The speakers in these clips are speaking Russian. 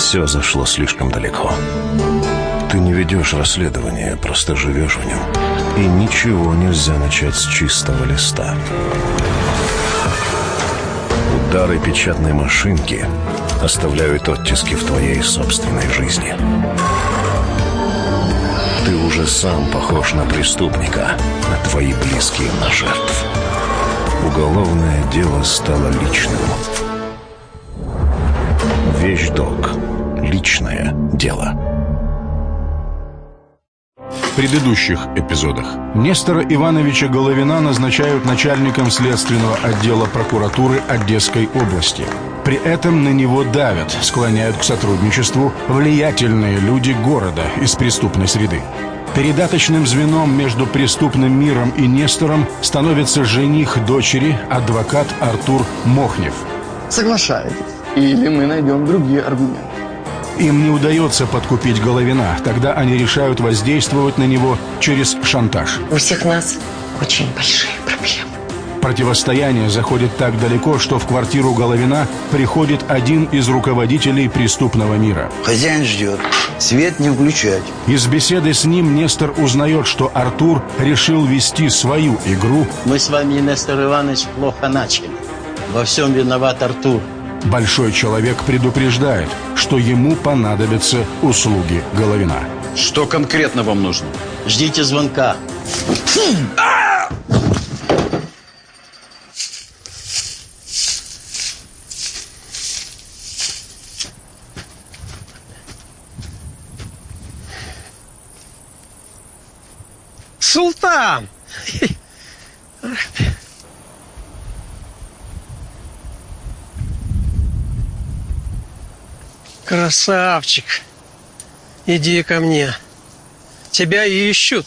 Все зашло слишком далеко. Ты не ведешь расследование, просто живешь в нем. И ничего нельзя начать с чистого листа. Удары печатной машинки оставляют оттиски в твоей собственной жизни. Ты уже сам похож на преступника, а твои близкие на жертв. Уголовное дело стало личным. Вещдок. Личное дело. В предыдущих эпизодах Нестора Ивановича Головина назначают начальником следственного отдела прокуратуры Одесской области. При этом на него давят, склоняют к сотрудничеству влиятельные люди города из преступной среды. Передаточным звеном между преступным миром и Нестором становится жених дочери, адвокат Артур Мохнев. Соглашаетесь? Или мы найдем другие аргументы? Им не удается подкупить Головина, тогда они решают воздействовать на него через шантаж. У всех нас очень большие проблемы. Противостояние заходит так далеко, что в квартиру Головина приходит один из руководителей преступного мира. Хозяин ждет. Свет не включать. Из беседы с ним Нестор узнает, что Артур решил вести свою игру. Мы с вами, Нестор Иванович, плохо начали. Во всем виноват Артур. Большой человек предупреждает, что ему понадобятся услуги Головина. Что конкретно вам нужно? Ждите звонка. Султан! Красавчик! Иди ко мне. Тебя ищут.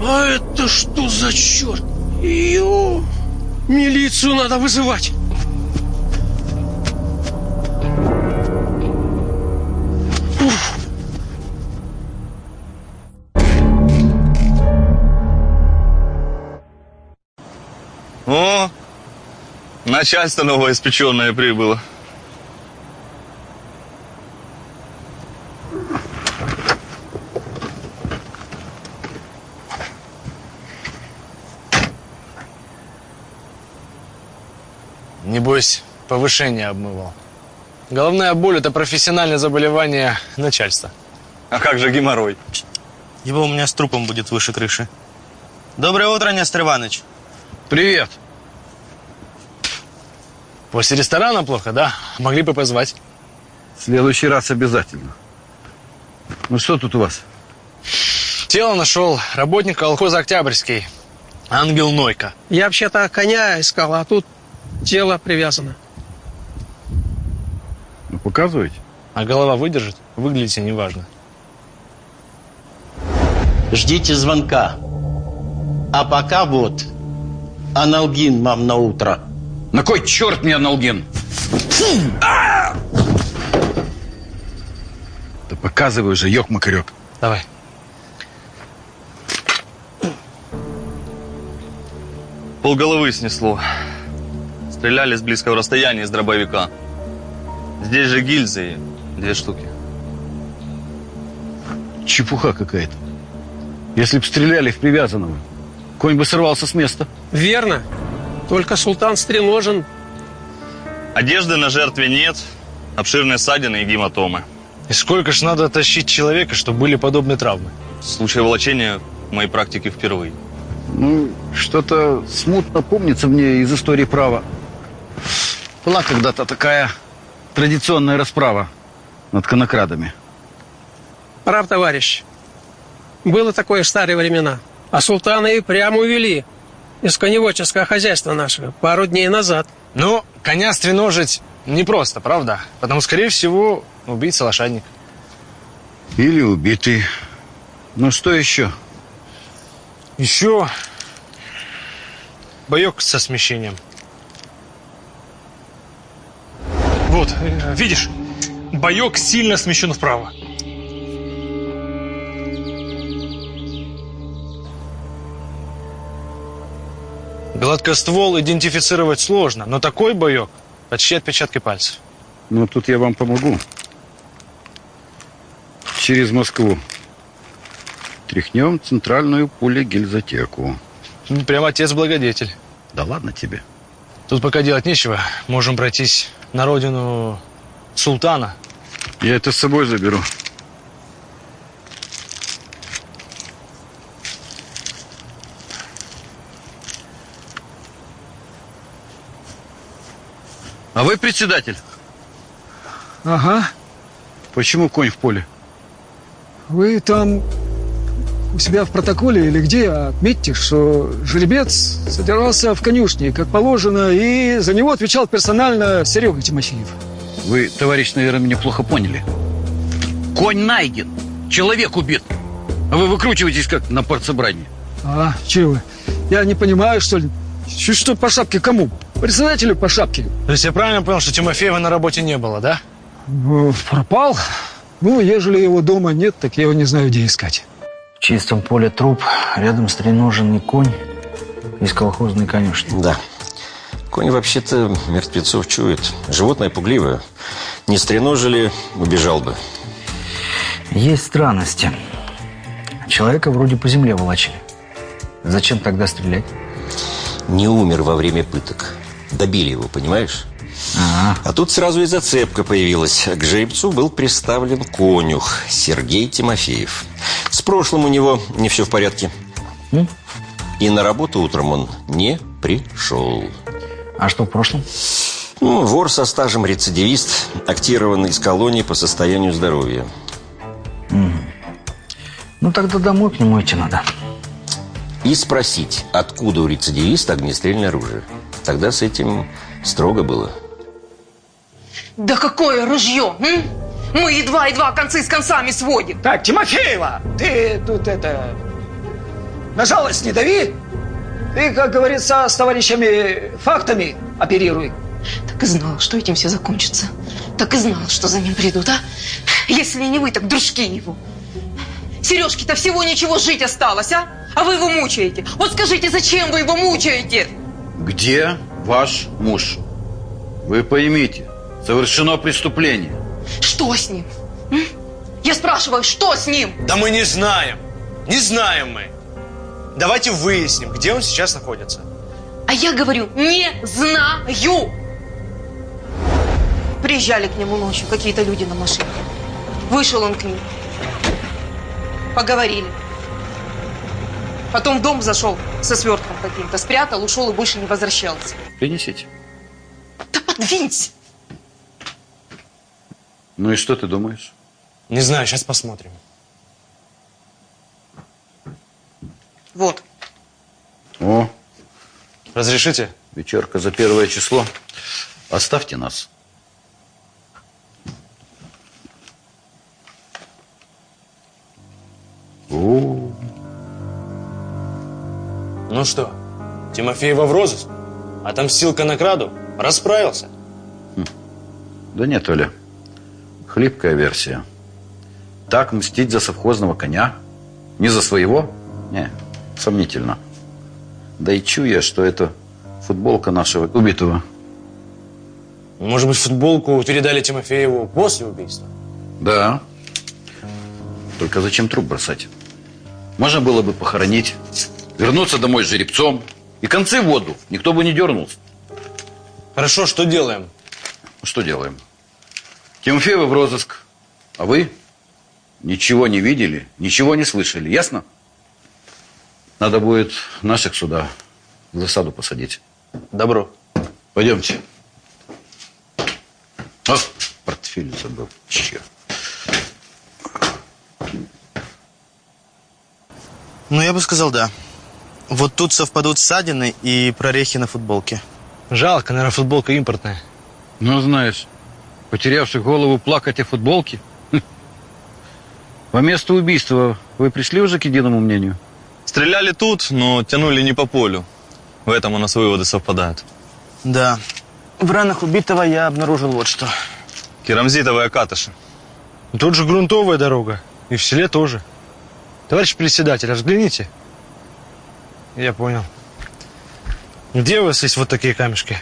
А это что за черт? Ё! Милицию надо вызывать. Начальство новоиспеченное прибыло. Небось, повышение обмывал. Головная боль – это профессиональное заболевание начальства. А как же геморрой? Его у меня с трупом будет выше крыши. Доброе утро, Нестор Иванович. Привет. После ресторана плохо, да? Могли бы позвать. В следующий раз обязательно. Ну что тут у вас? Тело нашел работник колхоза Октябрьский. Ангел Нойка. Я вообще-то коня искал, а тут тело привязано. Ну, показывайте. А голова выдержит? Выглядите неважно. Ждите звонка. А пока вот аналгин вам на утро. На кой черт мне аналген? Да показывай уже, ёк-макарёк. Давай. Полголовы снесло. Стреляли с близкого расстояния из дробовика. Здесь же гильзы две штуки. Чепуха какая-то. Если б стреляли в привязанного, конь бы сорвался с места. Верно. Только султан стреножен. Одежды на жертве нет. Обширные ссадины и гематомы. И сколько ж надо тащить человека, чтобы были подобные травмы? Случай волочения в моей практике впервые. Ну, что-то смутно помнится мне из истории права. Была когда-то такая традиционная расправа над конокрадами. Прав, товарищ. Было такое в старые времена. А султана и прямо увели из коневодческого хозяйства нашего пару дней назад. Ну, коня стреножить непросто, правда? Потому, скорее всего, убийца лошадник. Или убитый. Ну, что еще? Еще боек со смещением. Вот, э, видишь, боек сильно смещен вправо. Гладкоствол идентифицировать сложно, но такой боек почти отпечатки пальцев. Ну, тут я вам помогу. Через Москву. Тряхнем центральную пулегильзотеку. Ну, Прям отец-благодетель. Да ладно тебе. Тут пока делать нечего. Можем пройтись на родину султана. Я это с собой заберу. А вы председатель? Ага. Почему конь в поле? Вы там у себя в протоколе или где отметьте, что жеребец содержался в конюшне, как положено, и за него отвечал персонально Серега Тимофеев. Вы, товарищ, наверное, меня плохо поняли. Конь найден. Человек убит. А вы выкручиваетесь как на партсобрании. А, чего? Я не понимаю, что ли? Чуть что по шапке кому? Председателю по шапке. То есть я правильно понял, что Тимофеева на работе не было, да? Ну, пропал. Ну, ежели его дома нет, так я его не знаю, где искать. В чистом поле труп, рядом стреноженный конь из колхозной конюшни. Да. Конь вообще-то мертвецов чует. Животное пугливое. Не стреножили, убежал бы. Есть странности. Человека вроде по земле волочили. Зачем тогда стрелять? Не умер во время пыток. Добили его, понимаешь? А тут сразу и зацепка появилась. К жеребцу был представлен конюх Сергей Тимофеев. С прошлым у него не все в порядке. И на работу утром он не пришел. А что в прошлом? Ну, вор со стажем рецидивист, актированный из колонии по состоянию здоровья. Ну, тогда домой к нему идти надо. И спросить, откуда у рецидивиста огнестрельное оружие. Тогда с этим строго было. Да какое ружье, м? Мы едва-едва концы с концами сводим. Так, Тимофеева, ты тут это... На жалость не дави. Ты, как говорится, с товарищами фактами оперируй. Так и знал, что этим все закончится. Так и знал, что за ним придут, а? Если не вы, так дружки его. Сережке-то всего ничего жить осталось, а? А вы его мучаете. Вот скажите, зачем вы его мучаете? Где ваш муж? Вы поймите, совершено преступление. Что с ним? м? Я спрашиваю, что с ним? Да мы не знаем. Не знаем мы. Давайте выясним, где он сейчас находится. А я говорю, не знаю. Приезжали к нему ночью какие-то люди на машине. Вышел он к ним. Поговорили. Потом в дом зашел со свертком каким-то, спрятал, ушел и больше не возвращался. Принесите. Да подвинься. Ну и что ты думаешь? Не знаю, сейчас посмотрим. Вот. О, Разрешите? вечерка за первое число. Оставьте нас. О, Ну что, Тимофеева в розыск? Отомстил конокраду? Расправился? да нет, Оля. Хлипкая версия. Так мстить за совхозного коня? Не за своего? Не, сомнительно. Да и чую я, что это футболка нашего убитого. Может быть, футболку передали Тимофееву после убийства? Да. Только зачем труп бросать? Можно было бы похоронить, вернуться домой с жеребцом и концы в воду. Никто бы не дернулся. Хорошо, что делаем? Что делаем? Тимофеева в розыск. А вы ничего не видели, ничего не слышали. Ясно? Надо будет наших сюда в засаду посадить. Добро. Пойдемте. А, портфель забыл. Черт. Ну, я бы сказал, да. Вот тут совпадут ссадины и прорехи на футболке. Жалко, наверное, футболка импортная. Ну, знаешь, потерявший голову плакать о футболке. Хм. По месту убийства вы пришли уже к единому мнению? Стреляли тут, но тянули не по полю. В этом у нас выводы совпадают. Да. В ранах убитого я обнаружил вот что. Керамзитовая катыша. Тут же грунтовая дорога. И в селе тоже. Товарищ председатель, взгляните. Я понял. Где у вас есть вот такие камешки?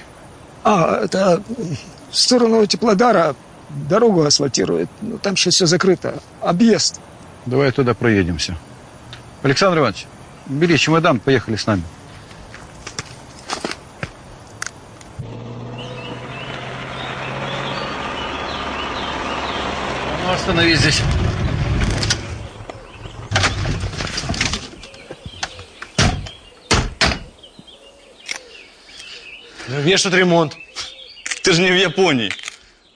А, это в сторону Теплодара дорогу асфальтирует. Ну, там сейчас все закрыто. Объезд. Давай туда проедемся. Александр Иванович, бери чемодан, поехали с нами. Ну, остановись здесь. Тут ремонт? Ты же не в Японии.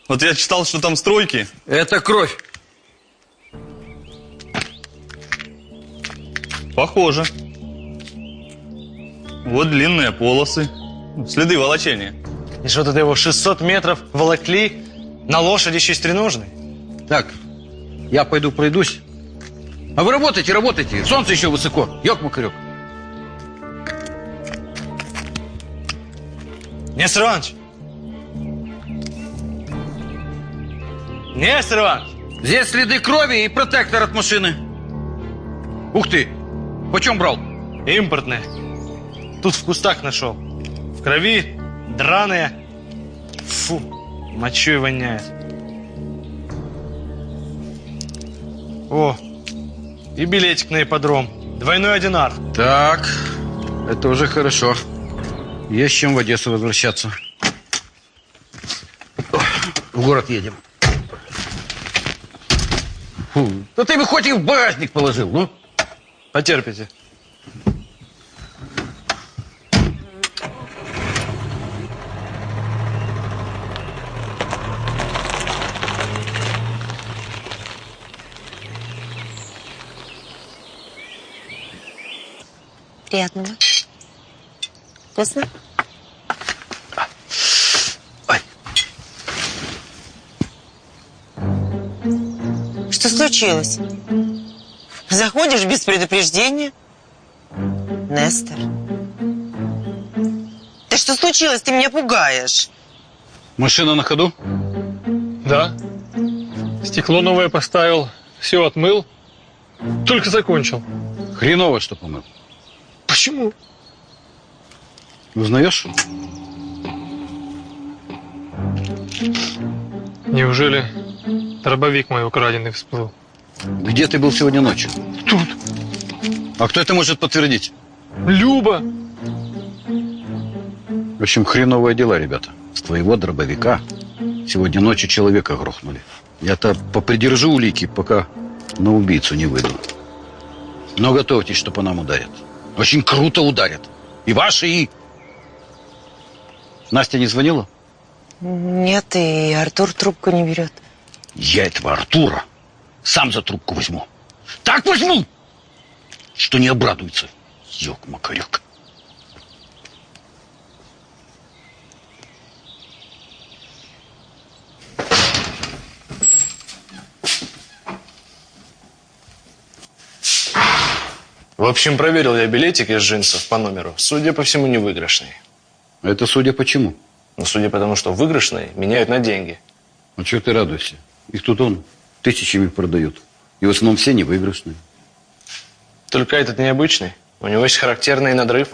Вот я читал, что там стройки. Это кровь. Похоже. Вот длинные полосы. Следы волочения. И что тут его 600 метров волокли на лошади шестреножной? Так, я пойду пройдусь. А вы работайте, работайте. Солнце еще высоко. Ёк-макарёк. Нестор Иванович! Нестор Иванович! Здесь следы крови и протектор от машины. Ух ты! Почем брал? Импортные. Тут в кустах нашел. В крови, драные. Фу, мочой воняет. О, и билетик на ипподром. Двойной одинар. Так, это уже хорошо. Есть чем в Одессу возвращаться. В город едем. Фу, да ты бы хоть и в багажник положил, ну. Потерпите. Приятного. Вкусно? Что случилось? Заходишь без предупреждения? Нестор. Да что случилось? Ты меня пугаешь. Машина на ходу? Да. Стекло новое поставил, все отмыл. Только закончил. Хреново, что помыл. Почему? Узнаешь? Неужели дробовик мой украденный всплыл? Где ты был сегодня ночью? Тут. А кто это может подтвердить? Люба! В общем, хреновые дела, ребята. С твоего дробовика сегодня ночью человека грохнули. Я-то попридержу улики, пока на убийцу не выйду. Но готовьтесь, что по нам ударят. Очень круто ударят. И ваши, и... Настя не звонила? Нет, и Артур трубку не берет. Я этого Артура сам за трубку возьму. Так возьму, что не обрадуется. Ёк-макарёк. В общем, проверил я билетик из джинсов по номеру. Судя по всему, не выигрышный. Это судя почему? Ну, судя по тому, что выигрышные меняют на деньги. Ну, чего ты радуешься? Их тут он тысячами продают. И в основном все невыигрышные. Только этот необычный. У него есть характерный надрыв.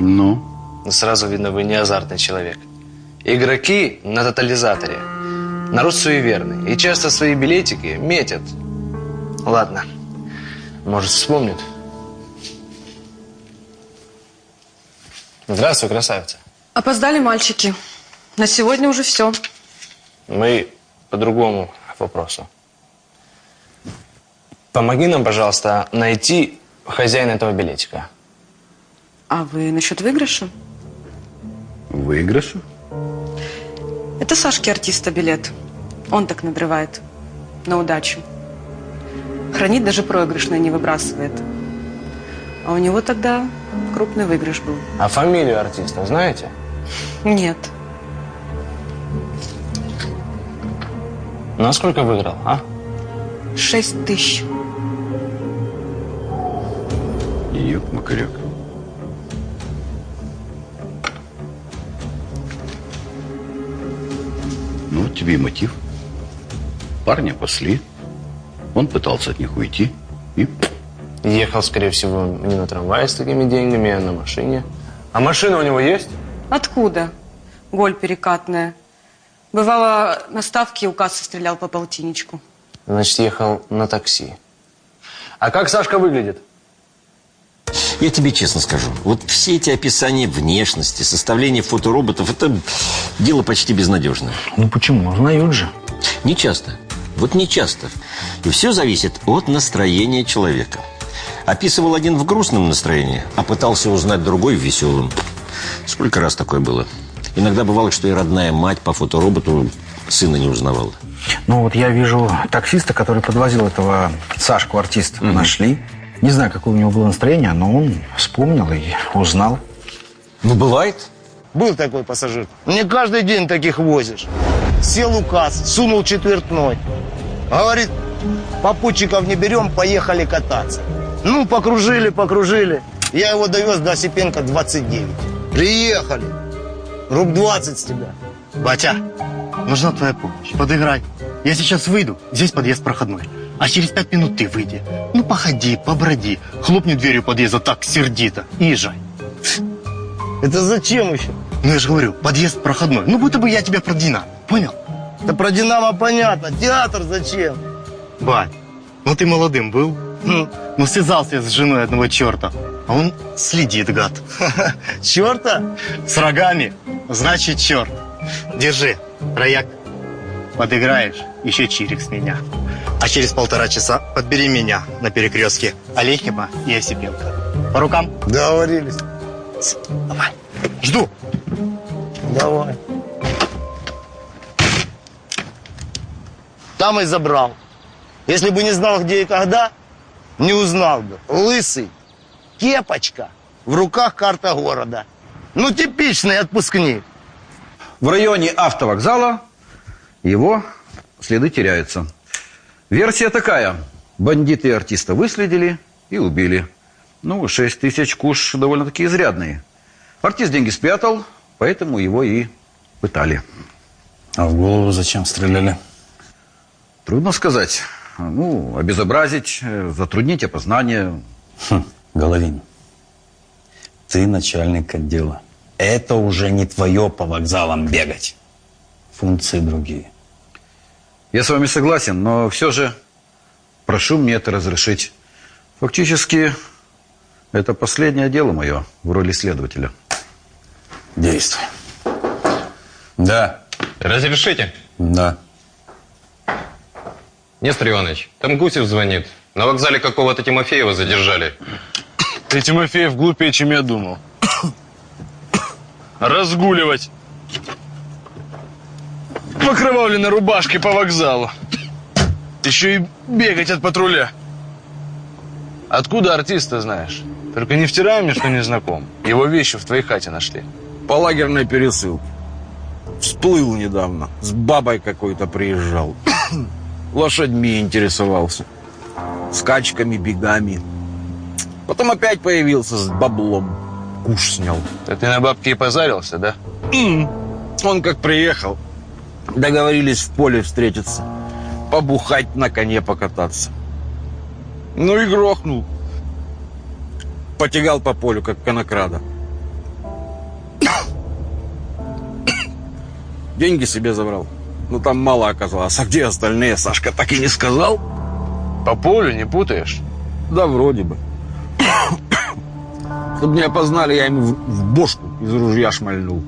Ну? Но сразу видно, вы не азартный человек. Игроки на тотализаторе. Народ суеверный. И часто свои билетики метят. Ладно. Может, вспомнит. Здравствуй, красавица. Опоздали мальчики. На сегодня уже все. Мы по другому вопросу. Помоги нам, пожалуйста, найти хозяина этого билетика. А вы насчет выигрыша? Выигрыша? Это Сашки артиста билет. Он так надрывает. На удачу. Хранит даже проигрышное не выбрасывает. А у него тогда крупный выигрыш был. А фамилию артиста знаете? Нет. Ну, а сколько выиграл, а? Шесть тысяч. Ёк-макарёк. Ну, вот тебе и мотив. Парня пасли. Он пытался от них уйти. И Ехал, скорее всего, не на трамвае с такими деньгами, а на машине. А машина у него есть? Откуда? Голь перекатная. Бывало, на ставке у кассы стрелял по полтинничку. Значит, ехал на такси. А как Сашка выглядит? Я тебе честно скажу, вот все эти описания внешности, составление фотороботов, это дело почти безнадежное. Ну почему? Узнают же. Не часто. Вот не часто. И все зависит от настроения человека. Описывал один в грустном настроении, а пытался узнать другой в веселом. Сколько раз такое было? Иногда бывало, что и родная мать по фотороботу сына не узнавала. Ну вот я вижу таксиста, который подвозил этого Сашку, артиста, нашли. Не знаю, какое у него было настроение, но он вспомнил и узнал. Ну, бывает. Был такой пассажир. Не каждый день таких возишь. Сел указ, сунул четвертной. Говорит, попутчиков не берем, поехали кататься. Ну, покружили, покружили. Я его довез до Осипенко 29. Приехали. Руб 20 с тебя. Батя, нужна твоя помощь. Подыграй. Я сейчас выйду, здесь подъезд проходной. А через пять минут ты выйди. Ну, походи, поброди. Хлопни дверью подъезда так сердито и езжай. Это зачем еще? Ну, я же говорю, подъезд проходной. Ну, будто бы я тебя про Динамо. Понял? Да про Динамо понятно. Театр зачем? Бать, ну ты молодым был. Ну, ну связался я с женой одного черта. А он следит, гад. Черта? С рогами. Значит, черт. Держи, рояк. Подыграешь, еще чирик с меня. А через полтора часа подбери меня на перекрестке Олехима и Осипенко. По рукам? Договорились. Давай. Жду. Давай. Там и забрал. Если бы не знал, где и когда, не узнал бы. Лысый, кепочка, в руках карта города. Ну, типичный отпускник. В районе автовокзала его следы теряются. Версия такая. Бандиты и артиста выследили и убили. Ну, 6 тысяч куш довольно-таки изрядные. Артист деньги спрятал, поэтому его и пытали. А в голову зачем стреляли? Трудно сказать. Ну, обезобразить, э, затруднить опознание. Хм, Головин, ты начальник отдела. Это уже не твое по вокзалам бегать. Функции другие. Я с вами согласен, но все же прошу мне это разрешить. Фактически, это последнее дело мое в роли следователя. Действуй. Да. Разрешите? Да. Нестор Иванович, там Гусев звонит. На вокзале какого-то Тимофеева задержали. Ты, Тимофеев, глупее, чем я думал. Разгуливать. В окровавленной рубашке по вокзалу. Еще и бегать от патруля. Откуда артиста знаешь? Только не втирай мне, что не знаком. Его вещи в твоей хате нашли. По лагерной пересылке. Всплыл недавно. С бабой какой-то приезжал. Лошадьми интересовался. Скачками, бегами. Потом опять появился с баблом. Куш снял. Да ты на бабке и позарился, да? Он как приехал. Договорились в поле встретиться. Побухать на коне покататься. Ну и грохнул. Потягал по полю, как конокрада. Деньги себе забрал. Ну там мало оказалось. А где остальные, Сашка так и не сказал? По полю не путаешь? Да вроде бы. Чтобы не опознали, я ему в, в бошку из ружья шмальнул.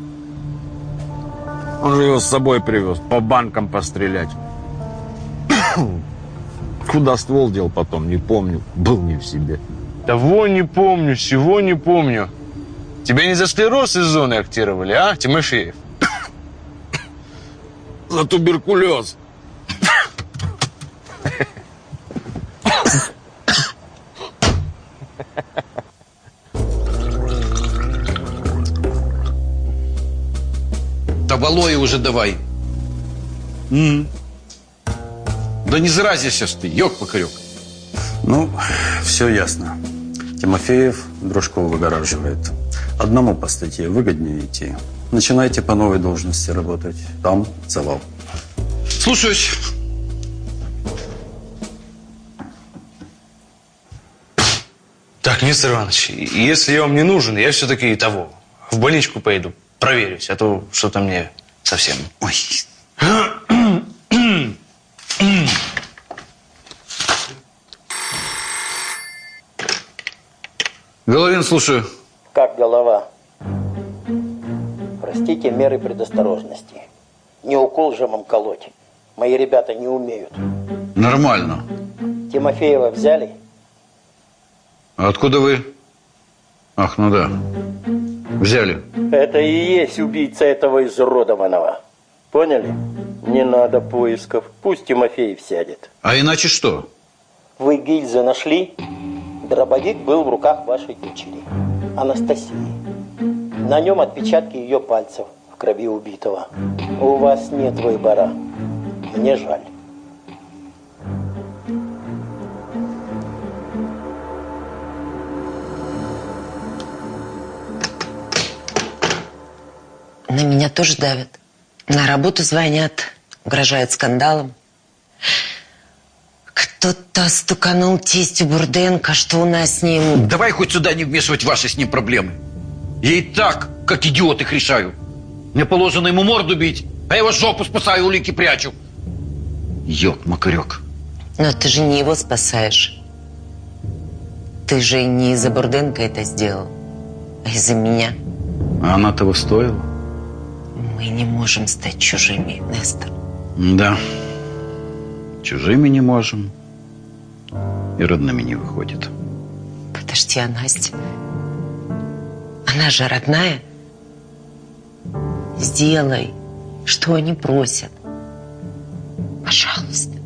Он же его с собой привез, по банкам пострелять. Куда ствол дел потом, не помню. Был не в себе. Того не помню, всего не помню. Тебя не за склероз из зоны актировали, а, Тимофеев? За туберкулез. Да волой уже давай. Да не заразишься ж ты, ёк-покорёк. Ну, все ясно. Тимофеев Дружкова выгораживает. Одному по статье выгоднее идти. Начинайте по новой должности работать. Там завал. Слушаюсь. Так, Нестор Иванович, если я вам не нужен, я все-таки того, в больничку пойду. проверюсь, а то что-то мне совсем... Ой. Головин, слушаю. Как голова? Простите, меры предосторожности. Не укол же вам колоть. Мои ребята не умеют. Нормально. Тимофеева взяли? Откуда вы? Ах, ну да. Взяли. Это и есть убийца этого изуродованного. Поняли? Не надо поисков. Пусть Тимофеев сядет. А иначе что? Вы гильзы нашли? Дробовик был в руках вашей дочери, Анастасии. На нем отпечатки ее пальцев в крови убитого. У вас нет выбора. Мне жаль. На меня тоже давят. На работу звонят, угрожают скандалом. Кто-то стуканул тестю Бурденко, что у нас с ним... Давай хоть сюда не вмешивать ваши с ним проблемы. Я и так, как идиот, их решаю. Мне положено ему морду бить, а я его жопу спасаю, улики прячу. Ёк, макарек. Но ты же не его спасаешь. Ты же не из-за Бурденко это сделал, а из-за меня. А она того стоила? Мы не можем стать чужими, Нестор. Да. Чужими не можем. И родными не выходит. Подожди, а Настя? Она же родная. Сделай, что они просят. Пожалуйста.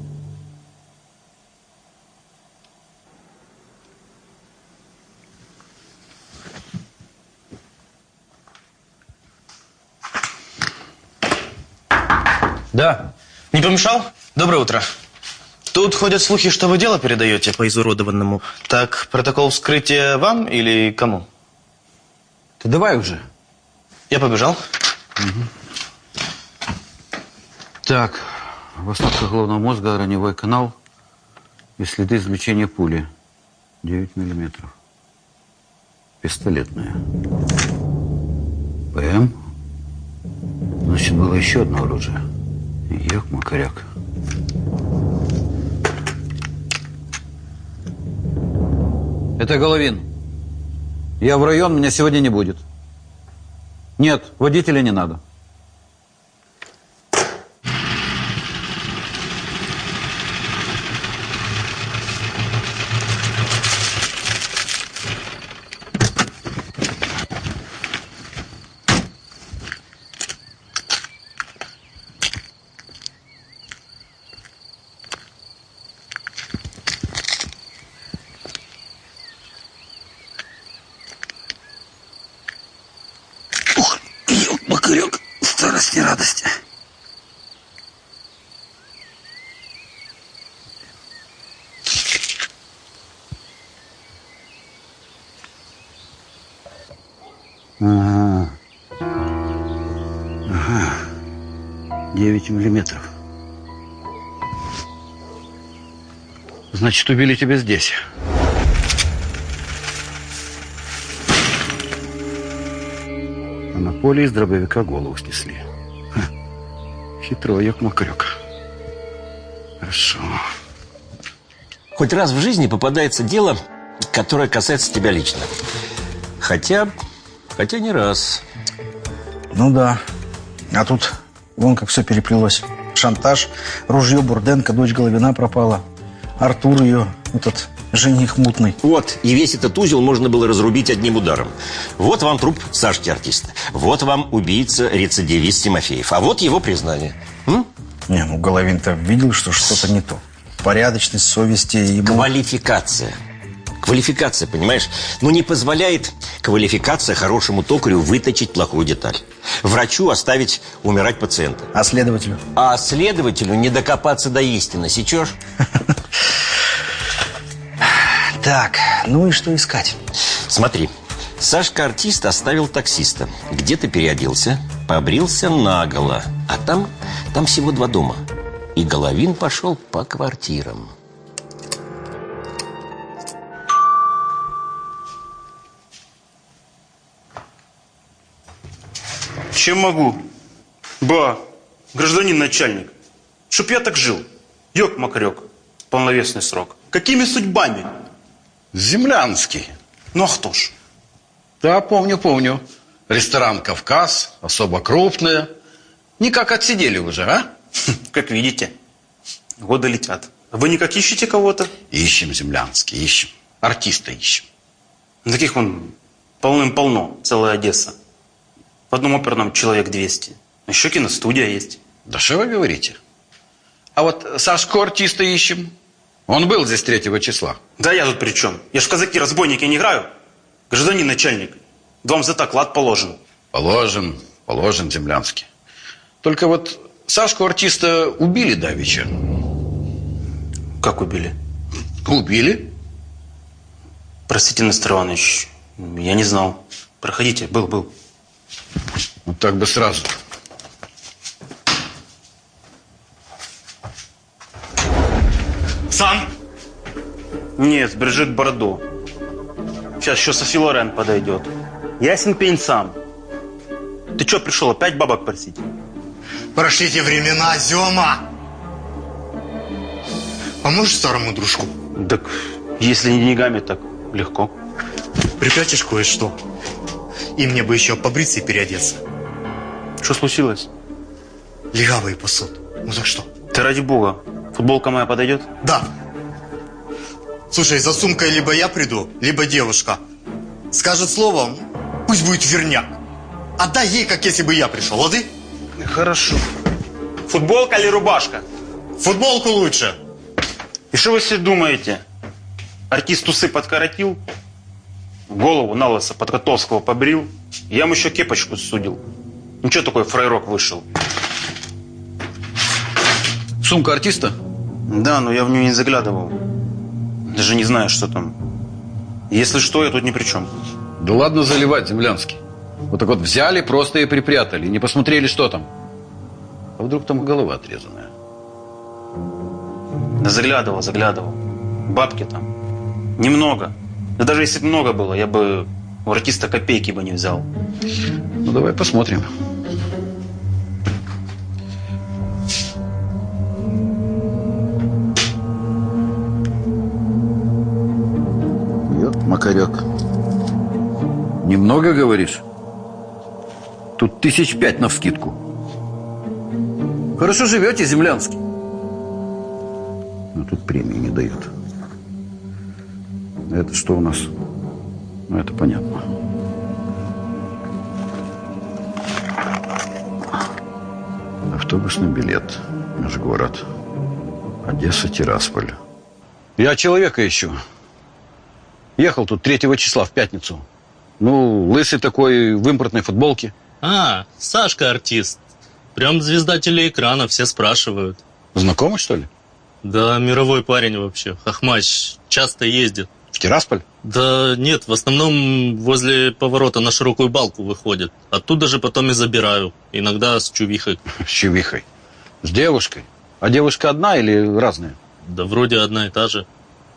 Да. Не помешал? Доброе утро. Тут ходят слухи, что вы дело передаете по изуродованному. Так, протокол вскрытия вам или кому? Ты давай уже. Я побежал. Так, в остатках головного мозга раневой канал и следы извлечения пули. 9 миллиметров. Пистолетная. ПМ. Значит, было еще одно оружие. Ёк, макаряк. Это Головин. Я в район, меня сегодня не будет. Нет, водителя не надо. Макарек, старость не радость. Ага. Ага. 9 миллиметров. Значит, убили тебя здесь. Поле из дробовика голову снесли. Ха. Хитрой ёк-макрёк. Хорошо. Хоть раз в жизни попадается дело, которое касается тебя лично. Хотя, хотя не раз. Ну да. А тут вон как все переплелось. Шантаж, ружье Бурденко, дочь Головина пропала. Артур ее, этот жених мутный. Вот, и весь этот узел можно было разрубить одним ударом. Вот вам труп Сашки артиста. Вот вам убийца-рецидивист Тимофеев. А вот его признание. М? Не, ну Головин-то видел, что что-то не то. Порядочность, совести ему... Квалификация. Квалификация, понимаешь? Ну, не позволяет квалификация хорошему токарю выточить плохую деталь. Врачу оставить умирать пациента. А следователю? А следователю не докопаться до истины. Сечешь? Так, ну и что искать? Смотри, Сашка-артист оставил таксиста. Где-то переоделся, побрился наголо. А там, там всего два дома. И Головин пошел по квартирам. Чем могу? Ба, гражданин начальник, чтоб я так жил. Ёк-макарёк, полновесный срок. Какими судьбами? Землянский. Ну а кто ж? Да, помню, помню. Ресторан «Кавказ», особо крупная. Никак отсидели уже, а? Как видите, годы летят. Вы никак ищете кого-то? Ищем, Землянский, ищем. Артиста ищем. Таких вон полным-полно, целая Одесса. В одном оперном человек 200. Еще киностудия есть. Да что вы говорите? А вот Сашку артиста ищем. Он был здесь третьего числа. Да я тут при чем? Я ж в казаки-разбойники не играю. Гражданин начальник, вам за так лад положен. Положен, положен, Землянский. Только вот Сашку артиста убили давеча. Как убили? Убили. Простите, Нестор Иванович, я не знал. Проходите, был, был. Вот так бы сразу. Сам? Нет, Брижит Бардо. Сейчас еще Софи Лорен подойдет. Ясен пень сам. Ты что пришел, опять бабок просить? Прошли те времена, Зема! Поможешь старому дружку? Так, если не деньгами, так легко. Припрячешь кое-что. И мне бы еще побриться и переодеться. Что случилось? Легавый посуд. Ну так что? Ты ради бога, футболка моя подойдет? Да. Слушай, за сумкой либо я приду, либо девушка. Скажет слово, пусть будет верняк. Отдай ей, как если бы я пришел, лады? Хорошо. Футболка или рубашка? Футболку лучше. И что вы себе думаете? Артист усы подкоротил, голову на лысо под Котовского побрил, я ему еще кепочку судил. Ничего такой фрейрок вышел. Сумка артиста? Да, но я в нее не заглядывал. Даже не знаю, что там. Если что, я тут ни при чем. Да ладно заливать, Землянский. Вот так вот взяли, просто и припрятали. Не посмотрели, что там. А вдруг там голова отрезанная? Да заглядывал, заглядывал. Бабки там. Немного. Да даже если бы много было, я бы у артиста копейки бы не взял. Ну, давай посмотрим. Ёп, Макарек. Немного, говоришь? Тут тысяч пять на вскидку. Хорошо живете, землянский. Но тут премии не дают. Это что у нас? Ну, это понятно. Автобусный билет. Межгород. Одесса, Тирасполь. Я человека ищу. Ехал тут третьего числа в пятницу. Ну, лысый такой, в импортной футболке. А, Сашка артист. Прям звезда телеэкрана, все спрашивают. Знакомый, что ли? Да, мировой парень вообще. Хохмач часто ездит. В Тирасполь? Да нет, в основном возле поворота на широкую балку выходит. Оттуда же потом и забираю. Иногда с чувихой. С чувихой? С девушкой? А девушка одна или разная? Да вроде одна и та же.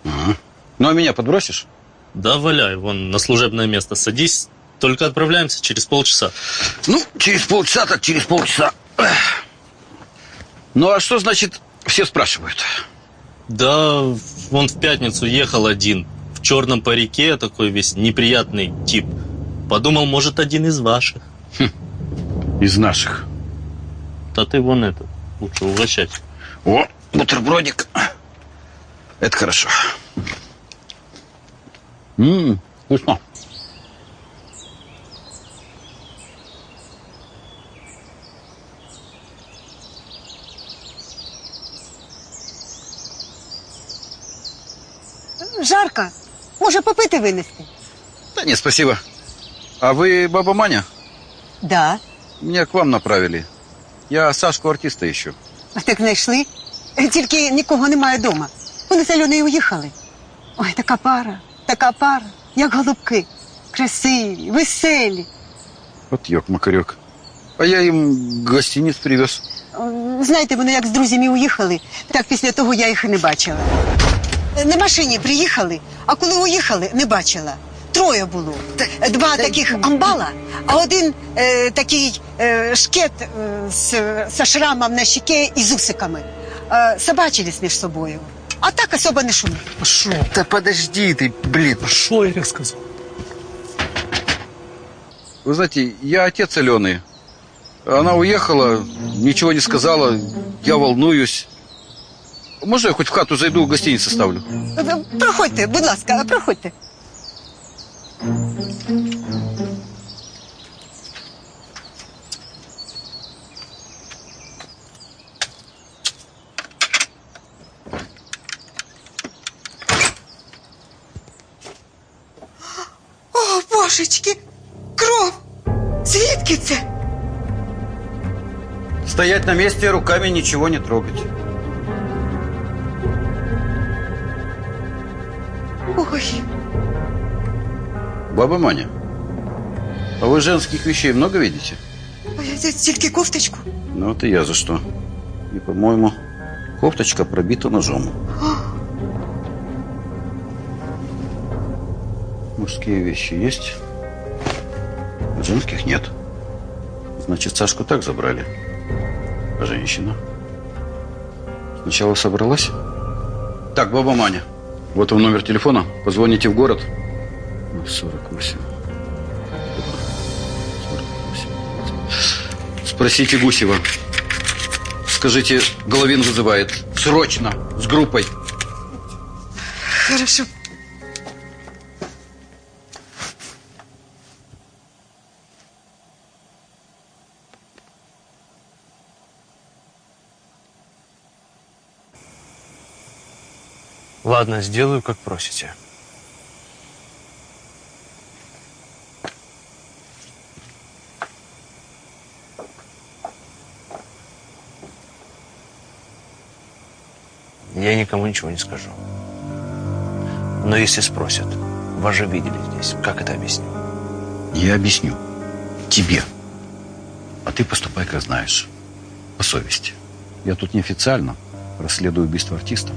Ага. Ну, а меня подбросишь? Да, валяй, вон на служебное место садись. Только отправляемся через полчаса. Ну, через полчаса, так через полчаса. Ну, а что значит все спрашивают? Да, он в пятницу ехал один. В черном парике такой весь неприятный тип. Подумал, может, один из ваших. Хм. Из наших. Да ты вон это, лучше угощать. О, бутербродик. Это хорошо. Ммм, вкусно. Жарко. Може, попити винести? Да нет, спасибо. А вы баба Маня? Да. Меня к вам направили. Я Сашку артиста ищу. А так знайшли? Тільки нікого немає вдома. Вони з Альоною уїхали. Ой, така пара, така пара, як голубки. Красиві, веселі. Вот ёк, Макарек. А я им гостиниц привез. Знаєте, вони як з друзями уїхали, так після того я їх і не бачила. На машині приїхали, а коли уїхали, не бачила. троє було. Два таких амбала, а один е, такий е, шкет е, з, з шрамом на щеке і з усиками. Е, собачились між собою. А так особо не шумно. Пошел. Да подожди ты, блин. Пошел, я как сказал. Вы знаете, я отец Алены. Она уехала, ничего не сказала, я волнуюсь. Можно я хоть в хату зайду, гостиницу ставлю? Проходьте, будь ласка, проходьте. О, божечки! Кров! Звідки це? Стоять на месте, руками ничего не трогать. Ой, Баба Маня, а вы женских вещей много видите? а я ті- тільки кофточку. Ну, это я за что. И, по-моему, кофточка пробита ножом. Мужские вещи есть, Женских нет. Значит, Сашку так забрали. А женщина? Сначала собралась? Так, баба Маня, вот вам номер телефона. Позвоните в город. 48. 48. Спросите Гусева. Скажите, Головин вызывает. Срочно, с группой. Хорошо. Ладно, сделаю, как просите. Я никому ничего не скажу. Но если спросят, вас же видели здесь, как это объясню? Я объясню. Тебе. А ты поступай, как знаешь. По совести. Я тут неофициально расследую убийство артиста.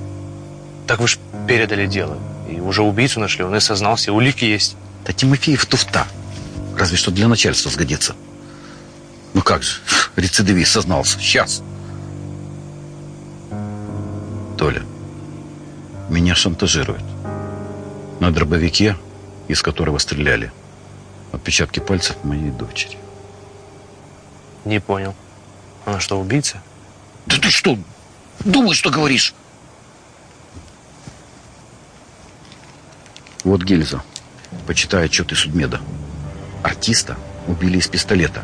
Так вы же передали дело. И уже убийцу нашли, он и сознался, улики есть. Да Тимофеев туфта. Разве что для начальства сгодится. Ну как же, рецидивист сознался. Сейчас. Толя, меня шантажируют. На дробовике, из которого стреляли, отпечатки пальцев моей дочери. Не понял. Она что, убийца? Да ты что, думаешь, что говоришь? Вот гильза. Почитай отчеты судмеда. Артиста убили из пистолета.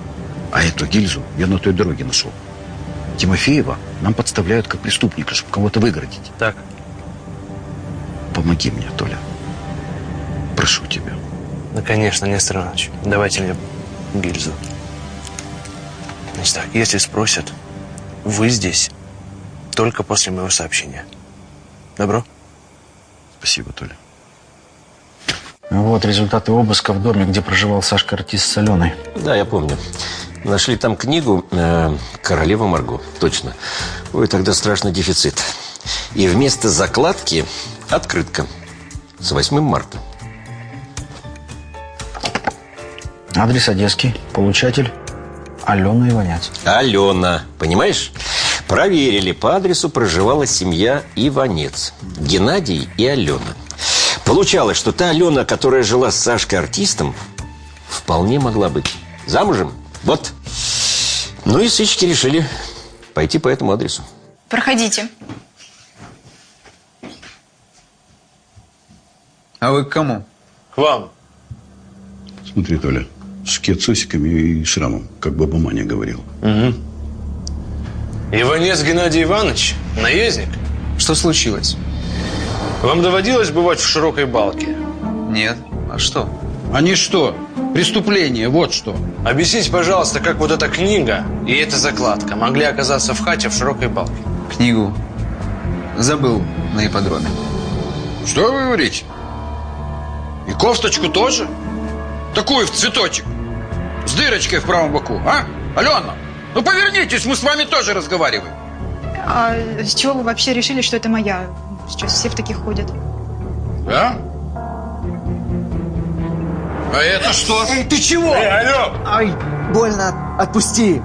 А эту гильзу я на той дороге нашел. Тимофеева нам подставляют как преступника, чтобы кого-то выгородить. Так. Помоги мне, Толя. Прошу тебя. Да, конечно, Нестор Иванович. Давайте мне гильзу. Значит так, если спросят, вы здесь только после моего сообщения. Добро? Спасибо, Толя. Вот результаты обыска в доме, где проживал Сашка-артист с Аленой. Да, я помню. Нашли там книгу э, «Королева Марго». Точно. Ой, тогда страшный дефицит. И вместо закладки открытка с 8 марта. Адрес одесский. Получатель Алена Иванец. Алена, понимаешь? Проверили, по адресу проживала семья Иванец. Геннадий и Алена. Получалось, что та Алена, которая жила с Сашкой артистом, вполне могла быть замужем. Вот. Ну и сыщики решили пойти по этому адресу. Проходите. А вы к кому? К вам. Смотри, Толя, с усиками и шрамом, как баба Маня говорил. Угу. Иванец Геннадий Иванович, наездник. Что случилось? Вам доводилось бывать в широкой балке? Нет. А что? Они что? Преступление, вот что. Объясните, пожалуйста, как вот эта книга и эта закладка могли оказаться в хате в широкой балке? Книгу забыл на ипподроме. Что вы говорите? И кофточку тоже? Такую в цветочек. С дырочкой в правом боку, а? Алена, ну повернитесь, мы с вами тоже разговариваем. А с чего вы вообще решили, что это моя? Сейчас все в таких ходят. Да? А это что? Эй, ты чего? Эй, алло! Ай, больно. Отпусти.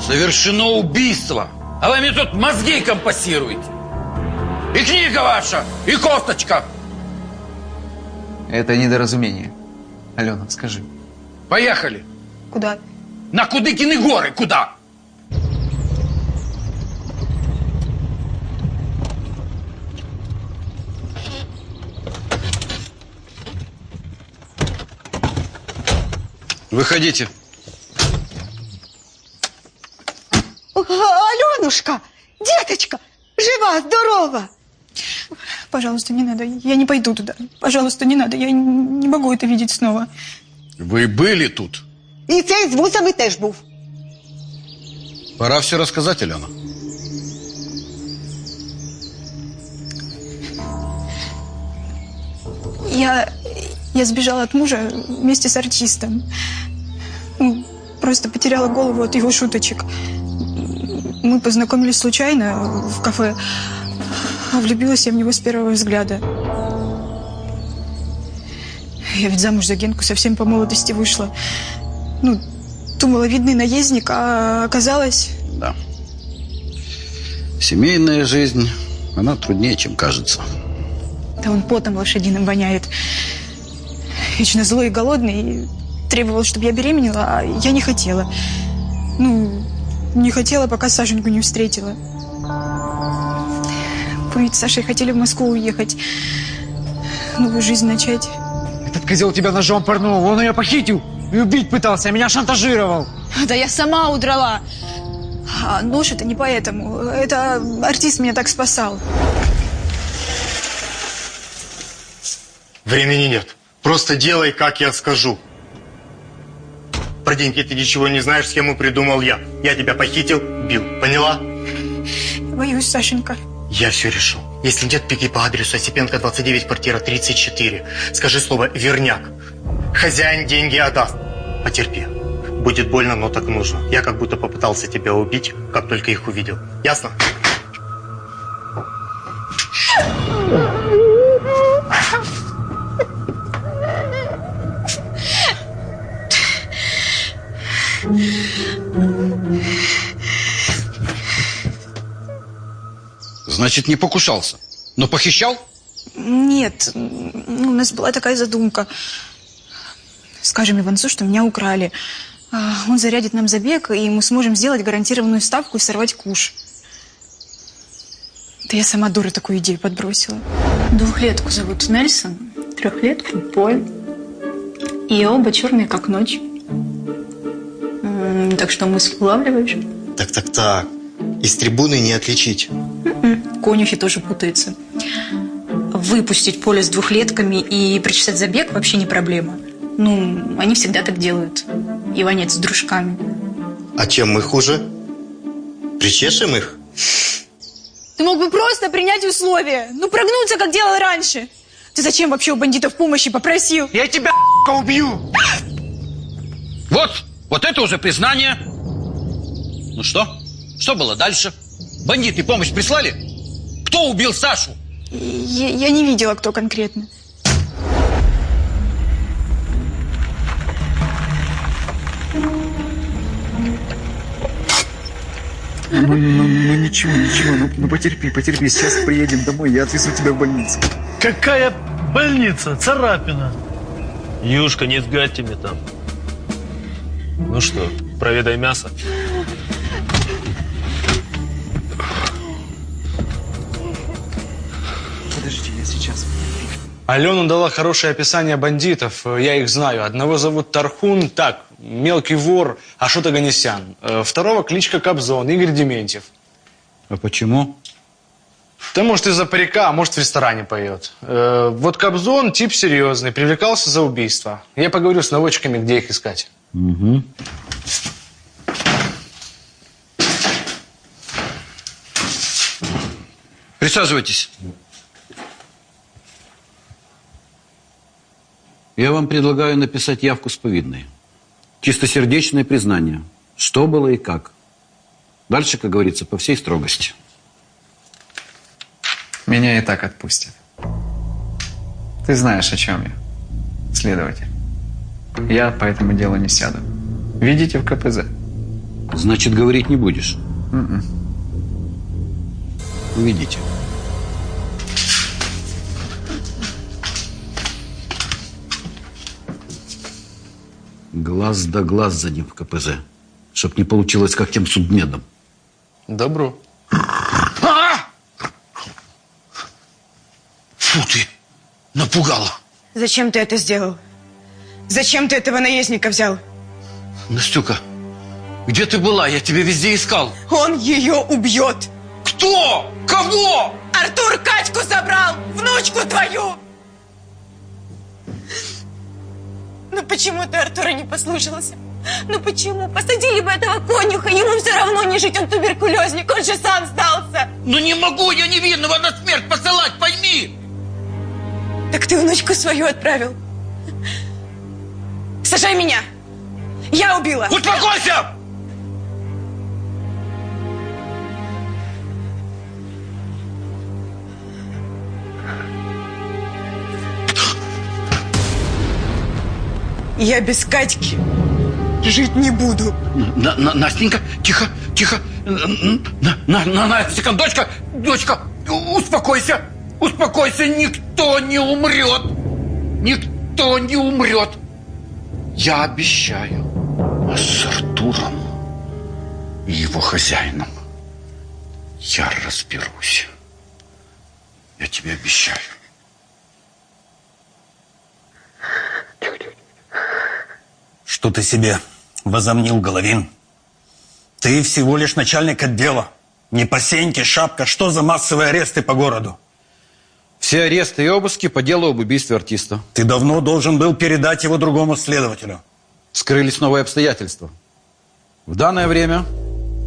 Совершено убийство. А вы мне тут мозги компостируете. И книга ваша, и кофточка. Это недоразумение. Алена, скажи. Поехали. Куда? На Кудыкины горы, куда? Выходите. Аленушка, деточка, жива, здорова. Пожалуйста, не надо. Я не пойду туда. Пожалуйста, не надо. Я не могу это видеть снова. Вы были тут? І цей з вусами теж був. Пора все рассказать, Алена. Я, я сбежала от мужа вместе с артистом. Просто потеряла голову от его шуточек. Мы познакомились случайно в кафе. А влюбилась я в него с первого взгляда. Я ведь замуж за Генку совсем по молодости вышла. Ну, думала, видный наездник, а оказалось... Да. Семейная жизнь, она труднее, чем кажется. Да он потом лошадиным воняет. Вечно злой и голодный. И требовал, чтобы я беременела, а я не хотела. Ну, не хотела, пока Сашеньку не встретила. Мы ведь с Сашей хотели в Москву уехать. Новую жизнь начать. Этот козел тебя ножом порнул. Он ее похитил и убить пытался, а меня шантажировал. Да я сама удрала. А нож это не поэтому. Это артист меня так спасал. Времени нет. Просто делай, как я скажу. Про деньги ты ничего не знаешь, схему придумал я. Я тебя похитил, бил. Поняла? Боюсь, Сашенька. Я все решу. Если нет, беги по адресу Осипенко, 29, квартира 34. Скажи слово «верняк». Хозяин деньги отдаст. Потерпи. Будет больно, но так нужно. Я как будто попытался тебя убить, как только их увидел. Ясно? Значит, не покушался, но похищал? Нет, ну, у нас была такая задумка. Скажем Иванцу, что меня украли. А, Он зарядит нам забег, и мы сможем сделать гарантированную ставку и сорвать куш. Да я сама дура такую идею подбросила. Двухлетку зовут Нельсон, трехлетку Поль. И оба черные, как ночь. Так что мысль улавливаешь? Так, так, так. Из трибуны не отличить. М-м, Конюхи тоже путаются. Выпустить поле с двухлетками и прочесать забег вообще не проблема. Ну, они всегда так делают. Иванец с дружками. А чем мы хуже? Причешем их? Ты мог бы просто принять условия. Ну, прогнуться, как делал раньше. Ты зачем вообще у бандитов помощи попросил? Я тебя, убью! Вот, вот это уже признание. Ну что? Что было дальше? Бандиты помощь прислали? Кто убил Сашу? Я, я не видела, кто конкретно. Ну, ну, ну, ничего, ничего, ну, ну потерпи, потерпи. Сейчас приедем домой, я отвезу тебя в больницу. Какая больница? Царапина. Юшка, не с гатями там. Ну что, проведай мясо. Алена дала хорошее описание бандитов. Я их знаю. Одного зовут Тархун, так, мелкий вор Ашот Аганесян. Э, Второго кличка Кобзон, Игорь Дементьев. А почему? Да может из-за парика, а может в ресторане поет. Э, Вот Кобзон тип серьезный, привлекался за убийство. Я поговорю с наводчиками, где их искать. Угу. Присаживайтесь. Я вам предлагаю написать явку с. Чистосердечное признание. Что было и как. Дальше, как говорится, по всей строгости. Меня и так отпустят. Ты знаешь, о чем я, следователь. Я по этому делу не сяду. Видите в КПЗ? Значит, говорить не будешь. М-м. Увидите. Глаз да глаз за ним в КПЗ. Чтоб не получилось, как тем судмедом. Добро. Фу ты, напугала. Зачем ты это сделал? Зачем ты этого наездника взял? Настюка, где ты была? Я тебя везде искал. Он ее убьет. Кто? Кого? Артур Катьку забрал, внучку твою. Ну почему ты Артура не послушался? Ну почему? Посадили бы этого конюха, ему все равно не жить, он туберкулезник, он же сам сдался. Ну не могу я невинного на смерть посылать, пойми! Так ты внучку свою отправил. Сажай меня. Я убила. Успокойся! Я без Катьки жить не буду. На, на, Настенька, тихо, тихо. На, на, на, Настенька, дочка, дочка, успокойся, успокойся, никто не умрет. Никто не умрет. Я обещаю. А с Артуром и его хозяином я разберусь. Я тебе обещаю. Что ты себе возомнил, Головин? Ты всего лишь начальник отдела. Не по сеньке, шапка. Что за массовые аресты по городу? Все аресты и обыски по делу об убийстве артиста. Ты давно должен был передать его другому следователю. Скрылись новые обстоятельства. В данное время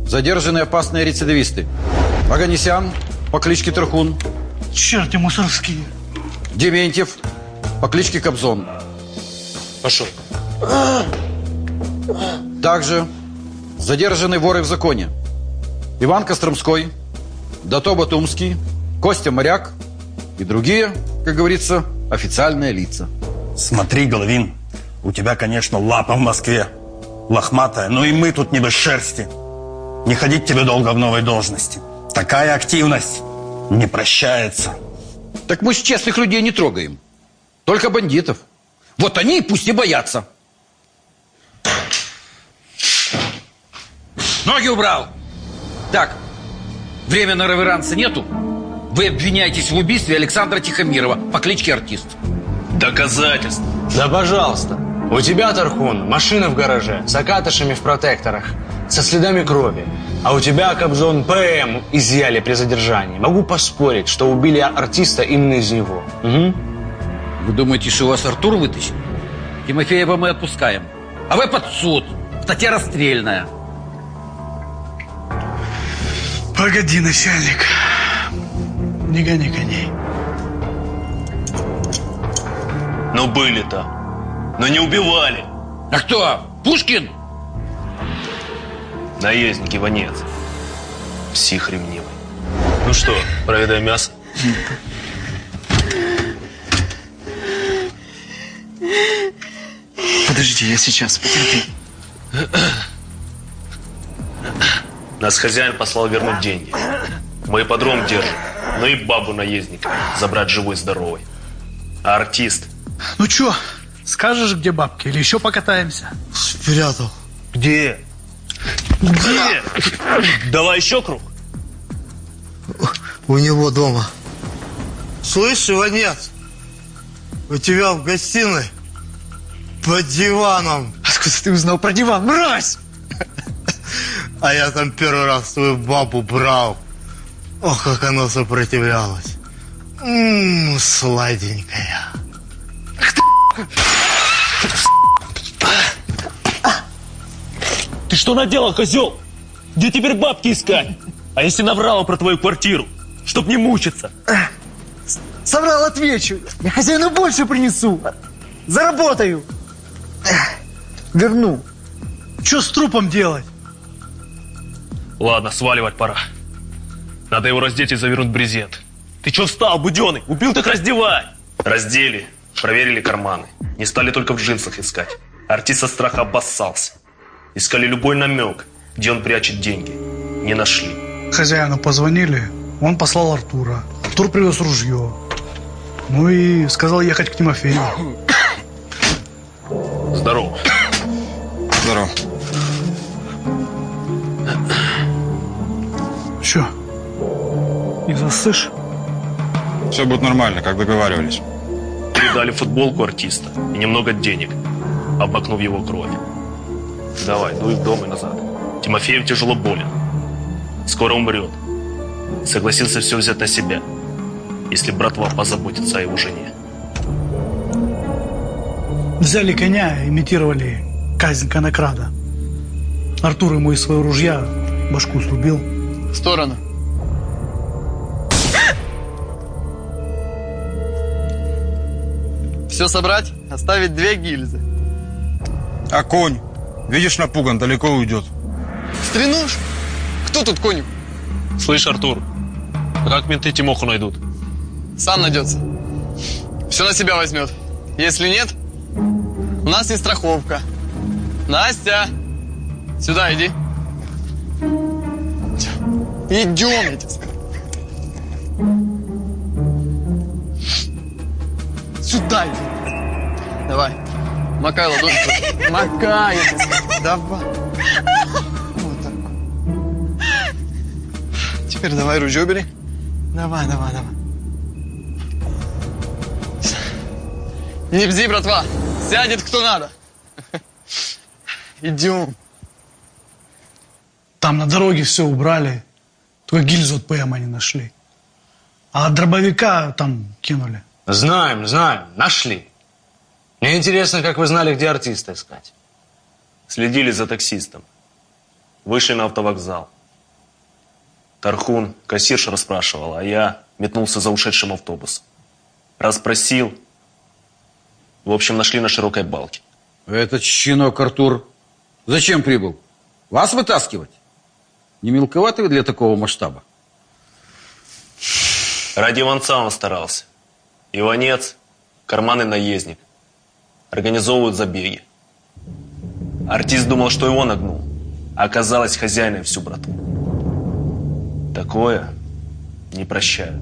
задержаны опасные рецидивисты. Аганесян по кличке Трухун. Черти мусорские. Дементьев по кличке Кобзон. Пошел. Также задержаны воры в законе. Иван Костромской, Дато Батумский, Костя Моряк и другие, как говорится, официальные лица. Смотри, Головин, у тебя, конечно, лапа в Москве. Лохматая, но и мы тут не без шерсти. Не ходить тебе долго в новой должности. Такая активность не прощается. Так мы с честных людей не трогаем. Только бандитов. Вот они пусть и боятся. Ноги убрал! Так, время на реверансы нету. Вы обвиняетесь в убийстве Александра Тихомирова по кличке Артист. Доказательств. Да, пожалуйста. У тебя, Тархун, машина в гараже с окатышами в протекторах, со следами крови. А у тебя, Кобзон, ПМ изъяли при задержании. Могу поспорить, что убили артиста именно из него. Угу. Вы думаете, что вас Артур вытащит? Тимофеева мы отпускаем. А вы под суд. Статья расстрельная. Погоди, начальник. Не гони коней. Ну были-то. Но не убивали. А кто? Пушкин? Наездник Иванец. Псих ревнивый. Ну что, проведай мясо? Подождите, я сейчас, потерпи. Нас хозяин послал вернуть деньги. Мы подром держим. Ну и бабу наездника забрать живой-здоровой. А артист? Ну чё, скажешь, где бабки, или еще покатаемся? Спрятал. Где? Где? Давай еще круг. У него дома. Слышь, Иванец, у тебя в гостиной под диваном. Откуда ты узнал про диван, мразь? А я там первый раз свою бабу брал. Ох, как она сопротивлялась. Ммм, сладенькая. Ты что наделал, козел? Где теперь бабки искать? А если наврала про твою квартиру? Чтоб не мучиться. Соврал, отвечу. Я хозяину больше принесу. Заработаю. Верну. Что с трупом делать? Ладно, сваливать пора. Надо его раздеть и завернуть брезент. Ты что встал, буденный? Убил так раздевай. Раздели, проверили карманы. Не стали только в джинсах искать. Артист от страха обоссался. Искали любой намек, где он прячет деньги. Не нашли. Хозяину позвонили, он послал Артура. Артур привез ружье. Ну и сказал ехать к Тимофею. Здорово. Здорово. Засышь? Все будет нормально, как договаривались. Передали футболку артиста и немного денег, обмакнув его кровь. Давай, дуй в дом и назад. Тимофеев тяжело болен. Скоро умрет. Согласился все взять на себя, если братва позаботится о его жене. Взяли коня, имитировали казнь конокрада. Артур ему из своего ружья башку срубил. В сторону. Все собрать, оставить две гильзы. А конь? Видишь, напуган, далеко уйдет. Стрянуш? Кто тут конюх? Слышь, Артур, а как менты Тимоху найдут? Сам найдется. Все на себя возьмет. Если нет, у нас есть страховка. Настя, сюда иди. Идем, я тебе сказал. Сюда иди. Давай. Макай ладошку. Макай. Давай. Вот так. Теперь давай ружье бери. Давай, давай, давай. Не бзи, братва. Сядет кто надо. Идем. Там на дороге все убрали. Только гильзу от ПМ они нашли. А от дробовика там кинули. Знаем, знаем, нашли. Мне интересно, как вы знали, где артиста искать. Следили за таксистом. Вышли на автовокзал. Тархун кассирша расспрашивал, а я метнулся за ушедшим автобусом. Расспросил. В общем, нашли на широкой балке. Этот щенок, Артур, зачем прибыл? Вас вытаскивать? Не мелковаты вы для такого масштаба? Ради Иванца он старался. Иванец – карманный наездник. Организовывают забеги. Артист думал, что его нагнул. А оказалось хозяином всю братву. Такое не прощают.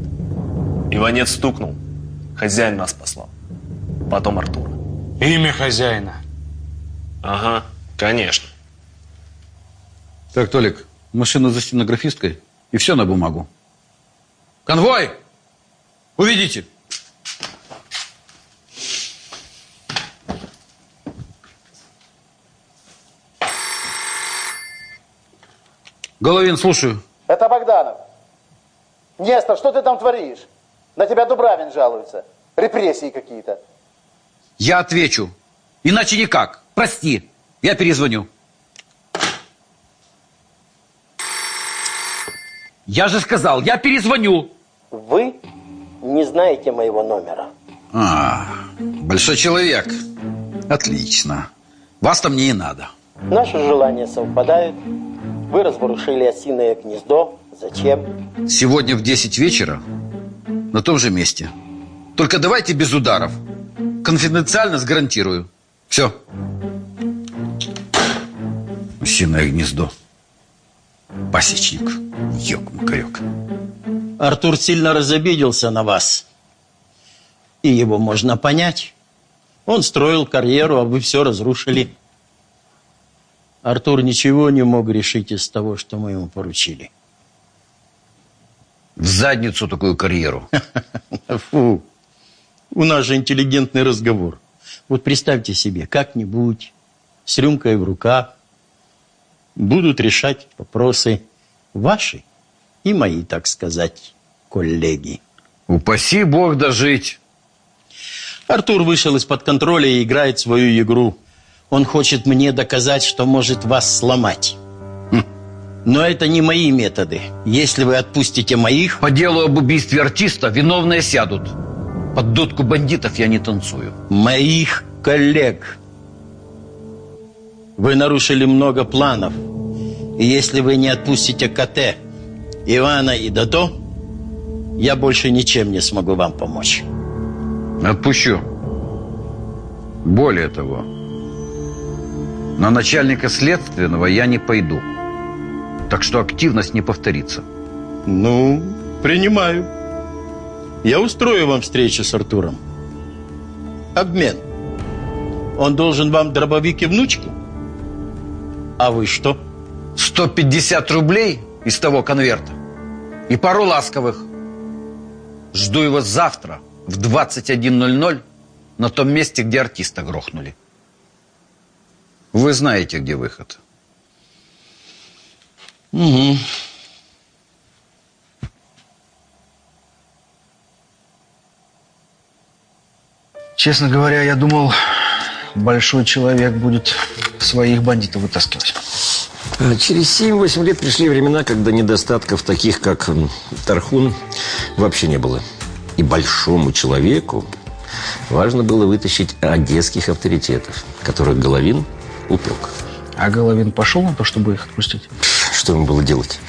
Иванец стукнул. Хозяин нас послал. Потом Артура. Имя хозяина. Ага, конечно. Так, Толик, машину за стенографисткой и все на бумагу. Конвой! Уведите! Головин, слушаю. Это Богданов. Нестор, что ты там творишь? На тебя Дубравин жалуется. Репрессии какие-то. Я отвечу. Иначе никак. Прости. Я перезвоню. Я же сказал, я перезвоню. Вы не знаете моего номера. А, большой человек. Отлично. Вас-то мне и надо. Наши желания совпадают. Вы разворушили осиное гнездо. Зачем? Сегодня в 10 вечера на том же месте. Только давайте без ударов. Конфиденциально гарантирую. Все. Осиное гнездо. Пасечник. Ёк-макарёк. Артур сильно разобиделся на вас. И его можно понять. Он строил карьеру, а вы все разрушили. Артур ничего не мог решить из того, что мы ему поручили. В задницу такую карьеру. Фу. У нас же интеллигентный разговор. Вот представьте себе, как-нибудь с рюмкой в руках будут решать вопросы ваши и мои, так сказать, коллеги. Упаси Бог дожить. Артур вышел из-под контроля и играет свою игру. Он хочет мне доказать, что может вас сломать. Хм. Но это не мои методы. Если вы отпустите моих... По делу об убийстве артиста виновные сядут. Под дудку бандитов я не танцую. Моих коллег. Вы нарушили много планов. И если вы не отпустите КТ, Ивана и Дато, я больше ничем не смогу вам помочь. Отпущу. Более того, На начальника следственного я не пойду. Так что активность не повторится. Ну, принимаю. Я устрою вам встречу с Артуром. Обмен. Он должен вам дробовик и внучки? А вы что? 150 рублей из того конверта и пару ласковых. Жду его завтра в 21.00 на том месте, где артиста грохнули. Вы знаете, где выход. Угу. Честно говоря, я думал, большой человек будет своих бандитов вытаскивать. А Через 7-8 лет пришли времена, когда недостатков таких, как Тархун, вообще не было. И большому человеку важно было вытащить одесских авторитетов, которых Головин упек. А Головин пошел на то, чтобы их отпустить? Что ему было делать?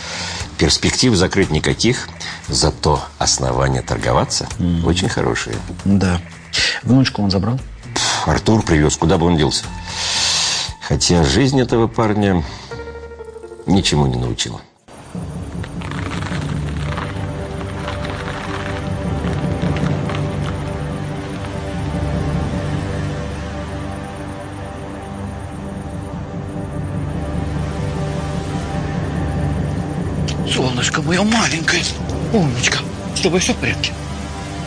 Перспектив закрыть никаких, зато основания торговаться очень хорошие. Да. Внучку он забрал? Артур привез, куда бы он делся. Хотя жизнь этого парня ничему не научила. Мое маленькое. Умничка. С тобой все в порядке?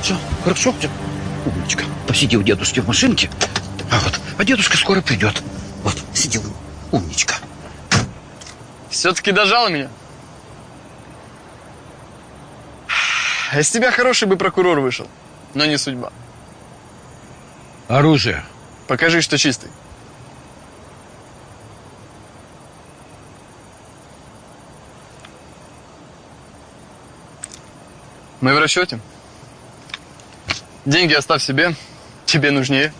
Все, хорошо? Всё? Умничка. Посиди у дедушки в машинке. А вот, а дедушка скоро придет. Вот, сиди, умничка. Все-таки дожал меня. Из тебя хороший бы прокурор вышел, но не судьба. Оружие. Покажи, что чистый. Мы в расчете. Деньги оставь себе, тебе нужнее.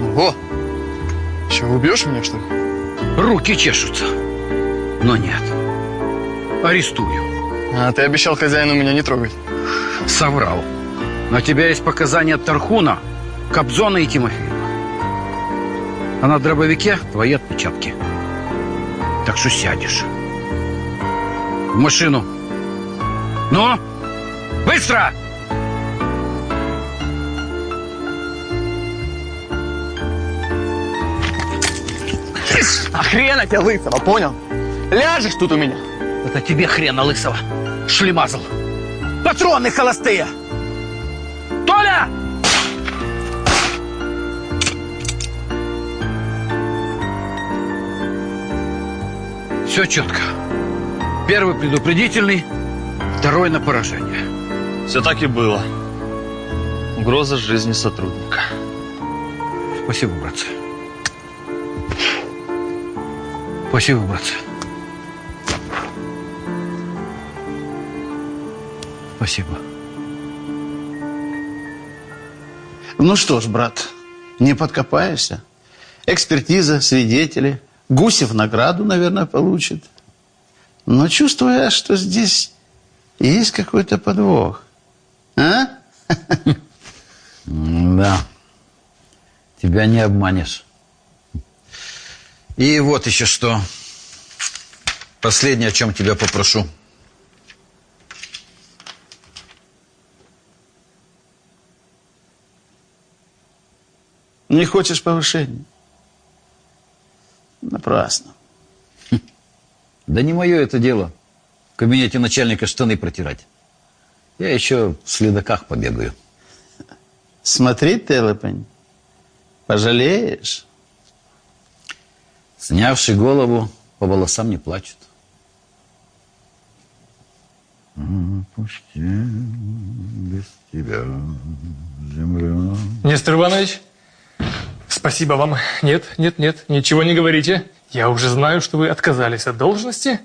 Ого! Че, убьешь меня, что ли? Руки чешутся. Но нет. Арестую. А ты обещал хозяину меня не трогать. Соврал. На тебя есть показания Тархуна, Кобзона и Тимофеева. А на дробовике твои отпечатки. Так что сядешь. В машину. Ну, быстро! А хрена тебя лысого, понял? Ляжешь тут у меня. Это тебе хрена лысого. Шлемазл. Патроны холостые. Все четко. Первый предупредительный, второй на поражение. Все так и было. Угроза жизни сотрудника. Спасибо, братцы. Спасибо, братцы. Спасибо. Ну что ж, брат, не подкопаешься. Экспертиза, свидетели. Гусев награду, наверное, получит. Но чувствую я, что здесь есть какой-то подвох. А? Да. Тебя не обманешь. И вот еще что. Последнее, о чем тебя попрошу. Не хочешь повышения? Напрасно. Да не мое это дело. В кабинете начальника штаны протирать. Я еще в следаках побегаю. Смотри, Телепень, пожалеешь. Снявший голову, по волосам не плачут. Пусть без тебя земля... Нестор Иванович, спасибо вам. Нет, нет, нет, ничего не говорите. Я уже знаю, что вы отказались от должности.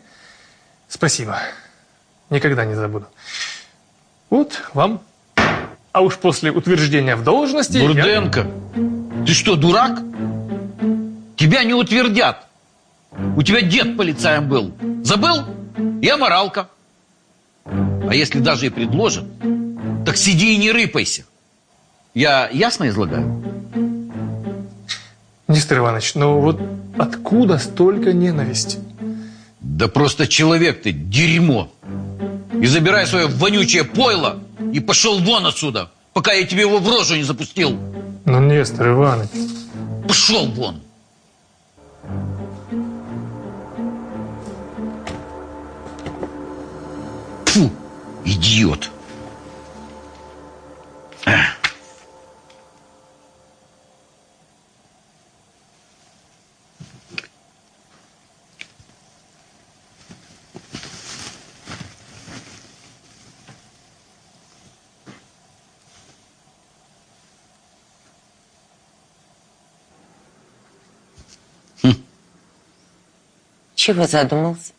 Спасибо. Никогда не забуду. Вот вам. А уж после утверждения в должности... я- Бурденко, ты что, дурак? Тебя не утвердят. У тебя дед полицаем был. Забыл? Я моралка. А если даже и предложат, Так сиди и не рыпайся. Я ясно излагаю? Нестор Иванович, ну вот откуда столько ненависти? Да просто человек ты, дерьмо. И забирай свое вонючее пойло и пошел вон отсюда, пока я тебе его в рожу не запустил. Ну, Нестор Иванович. Пошел вон. Фу, идиот. Эх. Чего задумался?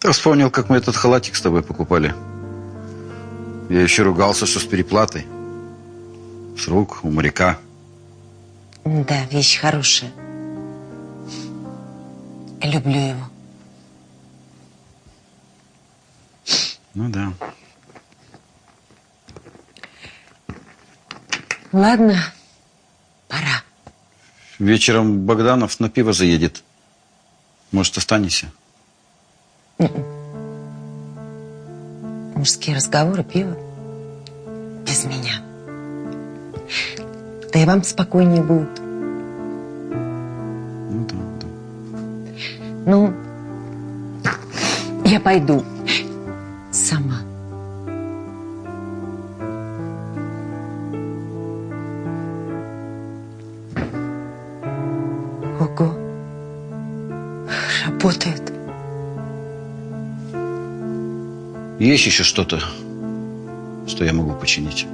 Да вспомнил, как мы этот халатик с тобой покупали. Я еще ругался, что с переплатой. С рук у моряка. Да, вещь хорошая. Люблю его. Ну да. Ладно, Вечером Богданов на пиво заедет. Может, останешься? мужские разговоры, пиво. Без меня. Да и вам спокойнее будет. Ну да, да. Ну, я пойду. Есть еще что-то, что я могу починить?